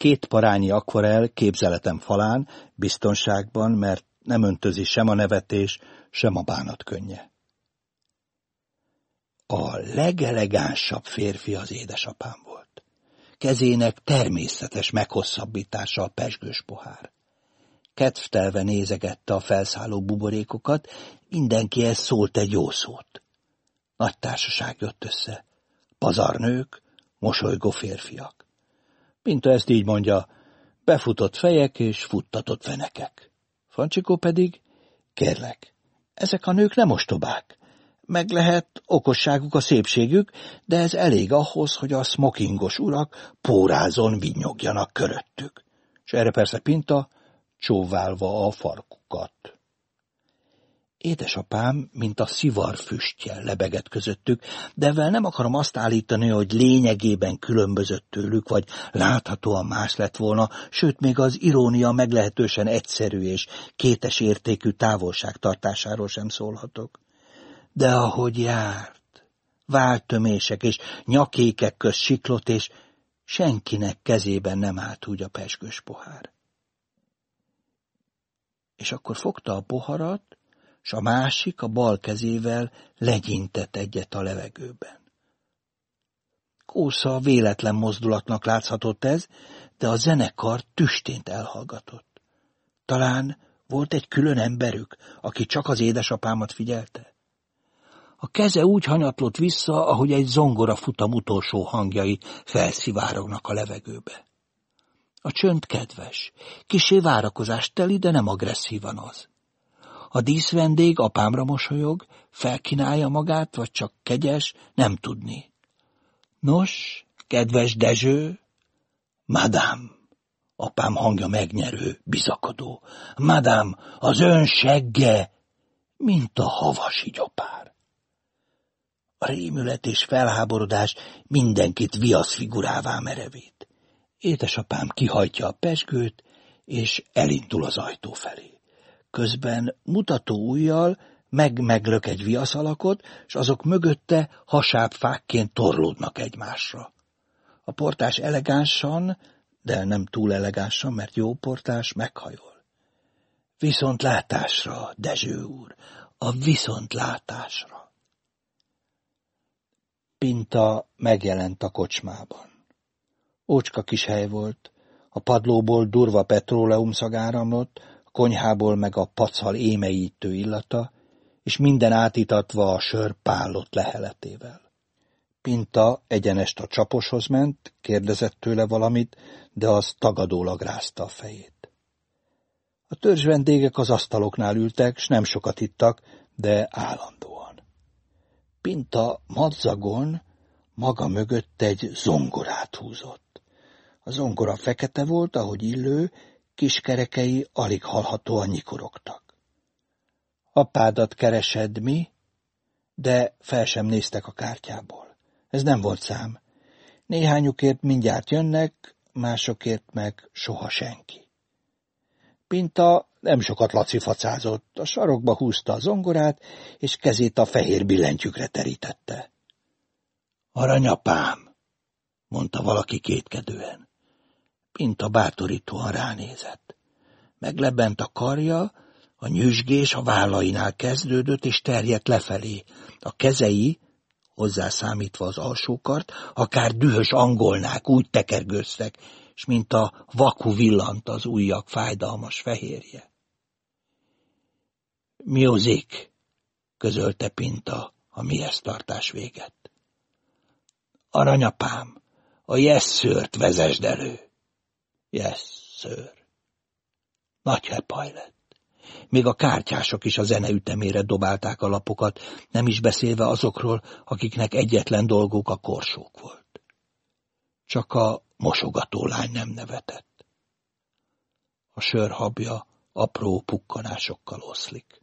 Két parányi akvarel képzeletem falán, biztonságban, mert nem öntözi sem a nevetés, sem a bánat könnye. A legelegánsabb férfi az édesapám volt. Kezének természetes meghosszabbítása a pesgős pohár. Kedvtelve nézegette a felszálló buborékokat, mindenkihez szólt egy jó szót. Nagy társaság jött össze. Pazarnők, mosolygó férfiak. Pinta ezt így mondja, befutott fejek és futtatott fenekek. Fancsikó pedig, kérlek, ezek a nők nem ostobák. Meg lehet okosságuk a szépségük, de ez elég ahhoz, hogy a smokingos urak pórázon vinyogjanak köröttük. És erre persze Pinta csóválva a farkukat. Édesapám, mint a szivar füstje lebegett közöttük, de ezzel nem akarom azt állítani, hogy lényegében különbözött tőlük, vagy láthatóan más lett volna, sőt még az irónia meglehetősen egyszerű és kétes értékű távolságtartásáról sem szólhatok. De ahogy járt, váltömések és nyakékek köz siklott, és senkinek kezében nem állt úgy a pesgős pohár. És akkor fogta a poharat, s a másik a bal kezével legyintett egyet a levegőben. Kósza véletlen mozdulatnak láthatott ez, de a zenekar tüstént elhallgatott. Talán volt egy külön emberük, aki csak az édesapámat figyelte. A keze úgy hanyatlott vissza, ahogy egy zongora futam utolsó hangjai felszivárognak a levegőbe. A csönd kedves, kisé várakozást teli, de nem agresszívan az. A díszvendég apámra mosolyog, felkinálja magát, vagy csak kegyes, nem tudni. Nos, kedves Dezső, Madám, apám hangja megnyerő, bizakodó. Madám, az ön segge, mint a havasi gyopár. A rémület és felháborodás mindenkit viaszfigurává merevít. Édesapám kihajtja a pesgőt, és elindul az ajtó felé. Közben mutató ujjal meg-meglök egy viaszalakot, és azok mögötte hasább fákként torlódnak egymásra. A portás elegánsan, de nem túl elegánsan, mert jó portás meghajol. Viszontlátásra, Dezső úr, a viszontlátásra. Pinta megjelent a kocsmában. Ócska kis hely volt, a padlóból durva petróleum szagáramlott, konyhából meg a pacal émeítő illata, és minden átítatva a sör pállott leheletével. Pinta egyenest a csaposhoz ment, kérdezett tőle valamit, de az tagadólag rázta a fejét. A törzs vendégek az asztaloknál ültek, s nem sokat ittak, de állandóan. Pinta madzagon maga mögött egy zongorát húzott. A zongora fekete volt, ahogy illő, kiskerekei alig hallhatóan nyikorogtak. Apádat keresed mi? De fel sem néztek a kártyából. Ez nem volt szám. Néhányukért mindjárt jönnek, másokért meg soha senki. Pinta nem sokat lacifacázott, a sarokba húzta a zongorát, és kezét a fehér billentyűkre terítette. Aranyapám, mondta valaki kétkedően. Pinta bátorítóan ránézett. Meglebent a karja, a nyüzsgés a vállainál kezdődött és terjedt lefelé. A kezei, hozzászámítva az alsókart, akár dühös angolnák úgy tekergőztek, és mint a vaku villant az ujjak fájdalmas fehérje. Music, közölte Pinta a mihez tartás véget. Aranyapám, a jesszőrt vezesd elő. Yes, sir. Nagy hepaj lett. Még a kártyások is a zene ütemére dobálták a lapokat, nem is beszélve azokról, akiknek egyetlen dolguk a korsók volt. Csak a mosogató lány nem nevetett. A sörhabja apró pukkanásokkal oszlik.